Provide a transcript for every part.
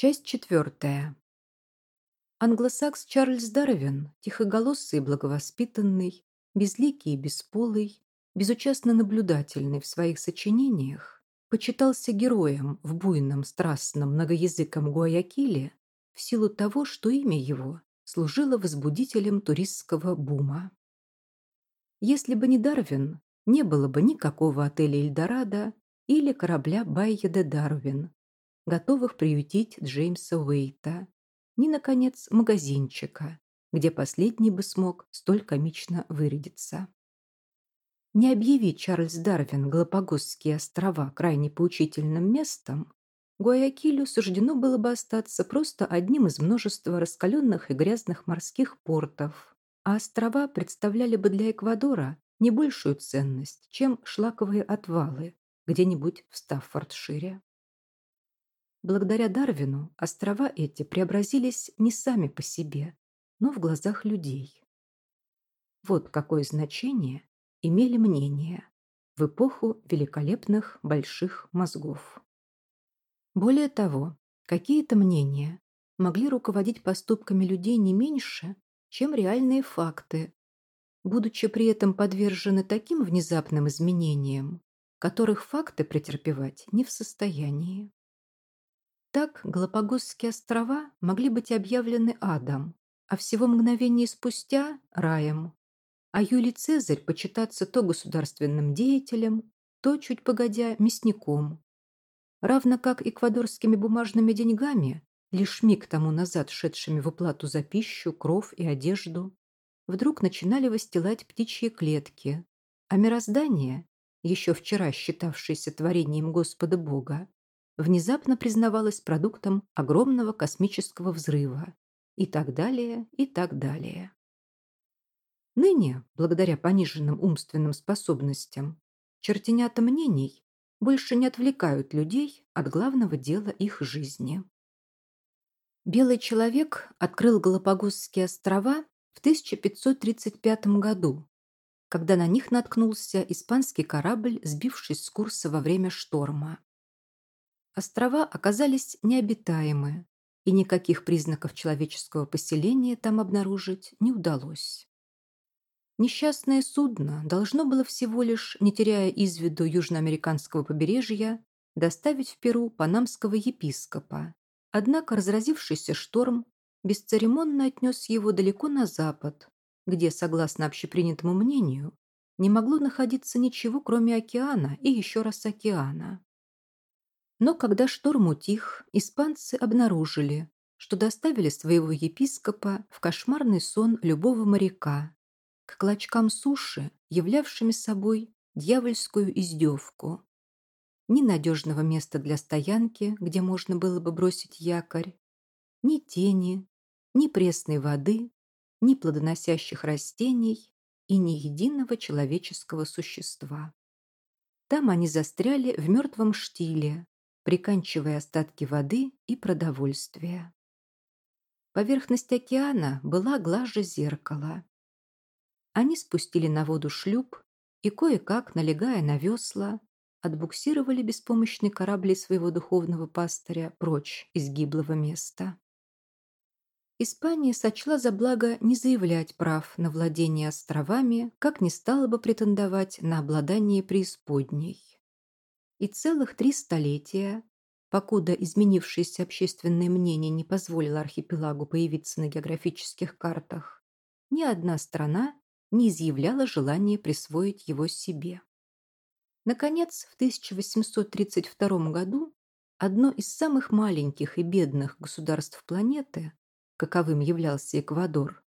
Часть четвертая. Англосакс Чарльз Дарвин, тихоголосый и благовоспитанный, безликий и бесполый, безучастно наблюдательный в своих сочинениях, почитался героем в буйном, страстном, многоязыком Гуаякиле в силу того, что имя его служило возбудителем туристского бума. Если бы не Дарвин, не было бы никакого отеля «Эльдорадо» или корабля «Байя де Дарвин», готовых приютить Джеймса Уэйта, ни, наконец, магазинчика, где последний бы смог столь комично вырядиться. Не объявить Чарльз Дарвин Галапагосские острова крайне поучительным местом, Гуаякилю суждено было бы остаться просто одним из множества раскаленных и грязных морских портов, а острова представляли бы для Эквадора не большую ценность, чем шлаковые отвалы где-нибудь в Стаффордшире. Благодаря Дарвину острова эти преобразились не сами по себе, но в глазах людей. Вот какое значение имели мнения в эпоху великолепных больших мозгов. Более того, какие-то мнения могли руководить поступками людей не меньше, чем реальные факты, будучи при этом подвержены таким внезапным изменениям, которых факты претерпевать не в состоянии. Так Галапагосские острова могли быть объявлены адом, а всего мгновение спустя – раем. А Юлий Цезарь почитаться то государственным деятелем, то, чуть погодя, мясником. Равно как эквадорскими бумажными деньгами, лишь миг тому назад шедшими в уплату за пищу, кров и одежду, вдруг начинали выстилать птичьи клетки, а мироздание, еще вчера считавшееся творением Господа Бога, внезапно признавалась продуктом огромного космического взрыва и так далее, и так далее. Ныне, благодаря пониженным умственным способностям, чертенята мнений больше не отвлекают людей от главного дела их жизни. Белый человек открыл Галапагосские острова в 1535 году, когда на них наткнулся испанский корабль, сбившись с курса во время шторма. Острова оказались необитаемы, и никаких признаков человеческого поселения там обнаружить не удалось. Несчастное судно должно было всего лишь, не теряя из виду южноамериканского побережья, доставить в Перу панамского епископа. Однако разразившийся шторм бесцеремонно отнес его далеко на запад, где, согласно общепринятому мнению, не могло находиться ничего, кроме океана и еще раз океана. Но когда шторм утих, испанцы обнаружили, что доставили своего епископа в кошмарный сон любого моряка, к клочкам суши, являвшими собой дьявольскую издевку. Ни надежного места для стоянки, где можно было бы бросить якорь, ни тени, ни пресной воды, ни плодоносящих растений и ни единого человеческого существа. Там они застряли в мертвом штиле, приканчивая остатки воды и продовольствия. Поверхность океана была глаже зеркала. Они спустили на воду шлюп и, кое-как, налегая на весла, отбуксировали беспомощный корабль своего духовного пастыря прочь из гиблого места. Испания сочла за благо не заявлять прав на владение островами, как не стала бы претендовать на обладание преисподней и целых три столетия, покуда изменившееся общественное мнение не позволило архипелагу появиться на географических картах, ни одна страна не изъявляла желания присвоить его себе. Наконец, в 1832 году одно из самых маленьких и бедных государств планеты, каковым являлся Эквадор,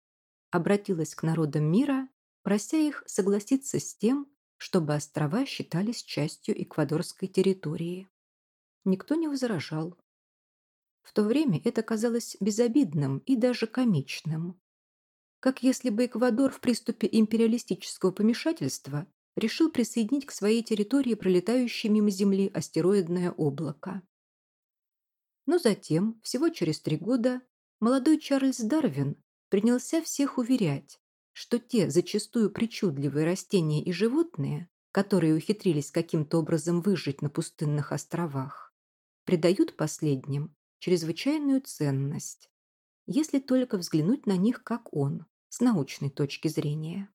обратилось к народам мира, прося их согласиться с тем, чтобы острова считались частью эквадорской территории. Никто не возражал. В то время это казалось безобидным и даже комичным. Как если бы Эквадор в приступе империалистического помешательства решил присоединить к своей территории пролетающее мимо Земли астероидное облако. Но затем, всего через три года, молодой Чарльз Дарвин принялся всех уверять, что те зачастую причудливые растения и животные, которые ухитрились каким-то образом выжить на пустынных островах, придают последним чрезвычайную ценность, если только взглянуть на них как он, с научной точки зрения.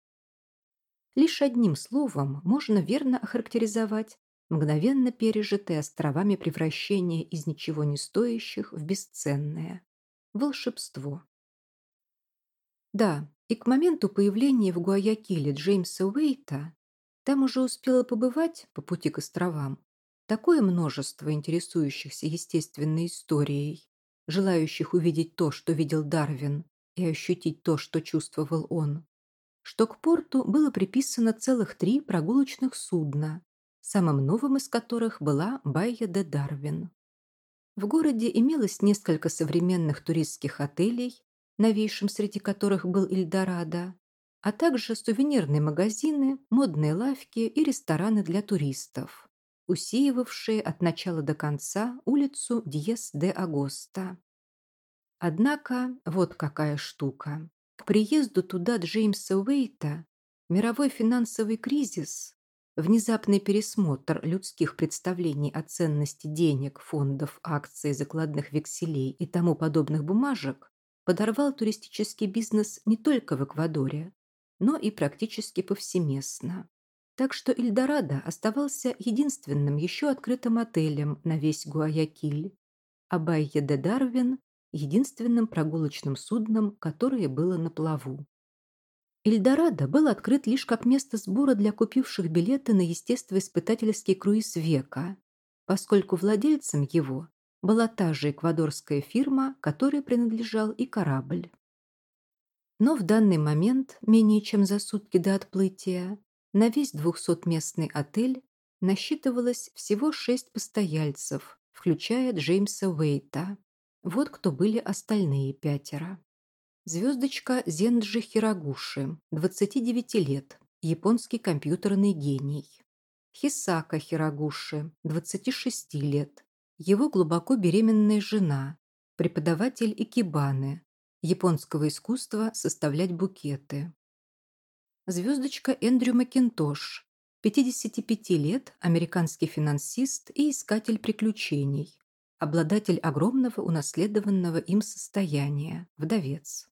Лишь одним словом можно верно охарактеризовать мгновенно пережитые островами превращение из ничего не стоящих в бесценное – волшебство. Да, и к моменту появления в Гуаякиле Джеймса Уэйта там уже успело побывать по пути к островам такое множество интересующихся естественной историей, желающих увидеть то, что видел Дарвин, и ощутить то, что чувствовал он, что к порту было приписано целых три прогулочных судна, самым новым из которых была Байя де Дарвин. В городе имелось несколько современных туристских отелей, новейшим среди которых был Эльдорадо, а также сувенирные магазины, модные лавки и рестораны для туристов, усеивавшие от начала до конца улицу Диес де Агоста. Однако, вот какая штука. К приезду туда Джеймса Уэйта мировой финансовый кризис, внезапный пересмотр людских представлений о ценности денег, фондов, акций, закладных векселей и тому подобных бумажек подорвал туристический бизнес не только в Эквадоре, но и практически повсеместно. Так что Эльдорадо оставался единственным еще открытым отелем на весь Гуаякиль, а Байе де Дарвин – единственным прогулочным судном, которое было на плаву. Эльдорадо был открыт лишь как место сбора для купивших билеты на естествоиспытательский круиз века, поскольку владельцем его была та же эквадорская фирма, которой принадлежал и корабль. Но в данный момент, менее чем за сутки до отплытия, на весь двухсотместный отель насчитывалось всего шесть постояльцев, включая Джеймса Уэйта. Вот кто были остальные пятеро. Звездочка Зенджи Хирагуши, 29 лет, японский компьютерный гений. Хисака Хирагуши, 26 лет, его глубоко беременная жена, преподаватель икебаны, японского искусства составлять букеты. Звездочка Эндрю Макинтош, 55 лет, американский финансист и искатель приключений, обладатель огромного унаследованного им состояния, вдовец.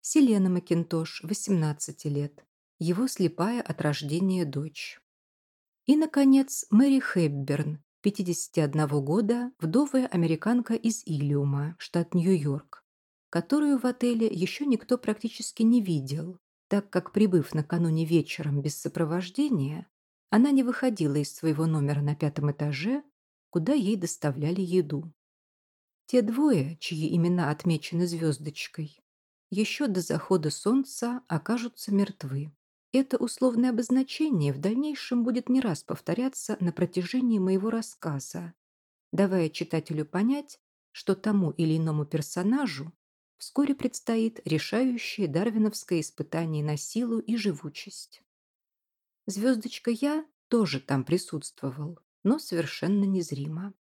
Селена Макинтош, 18 лет, его слепая от рождения дочь. И, наконец, Мэри Хэбберн, 51 года, вдовая американка из Илиума, штат Нью-Йорк, которую в отеле еще никто практически не видел, так как, прибыв накануне вечером без сопровождения, она не выходила из своего номера на пятом этаже, куда ей доставляли еду. Те двое, чьи имена отмечены звездочкой, еще до захода солнца окажутся мертвы. Это условное обозначение в дальнейшем будет не раз повторяться на протяжении моего рассказа, давая читателю понять, что тому или иному персонажу вскоре предстоит решающее дарвиновское испытание на силу и живучесть. Звездочка «Я» тоже там присутствовал, но совершенно незримо.